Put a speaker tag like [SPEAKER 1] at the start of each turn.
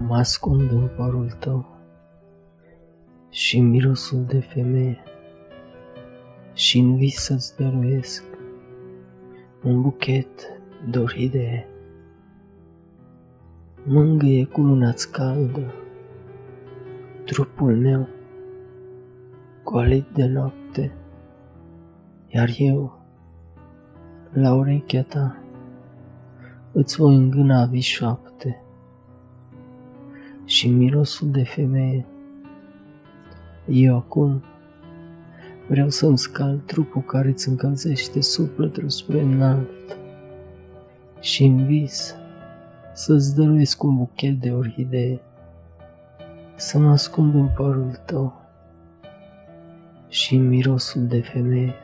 [SPEAKER 1] Mă ascund în părul tău și mirosul de femeie și în vis să-ți dăruiesc un buchet de orhidee. Mângâie cu luna caldă trupul meu golit de noapte, iar eu, la urechea ta, îți voi îngâna vii șoapte și mirosul de femeie. Eu acum vreau să-mi scal trupul care îți încălzește sufletul spre înalt și în vis să-ți dăruiesc un buchet de orhidee, să mă ascund în părul tău și mirosul de femeie.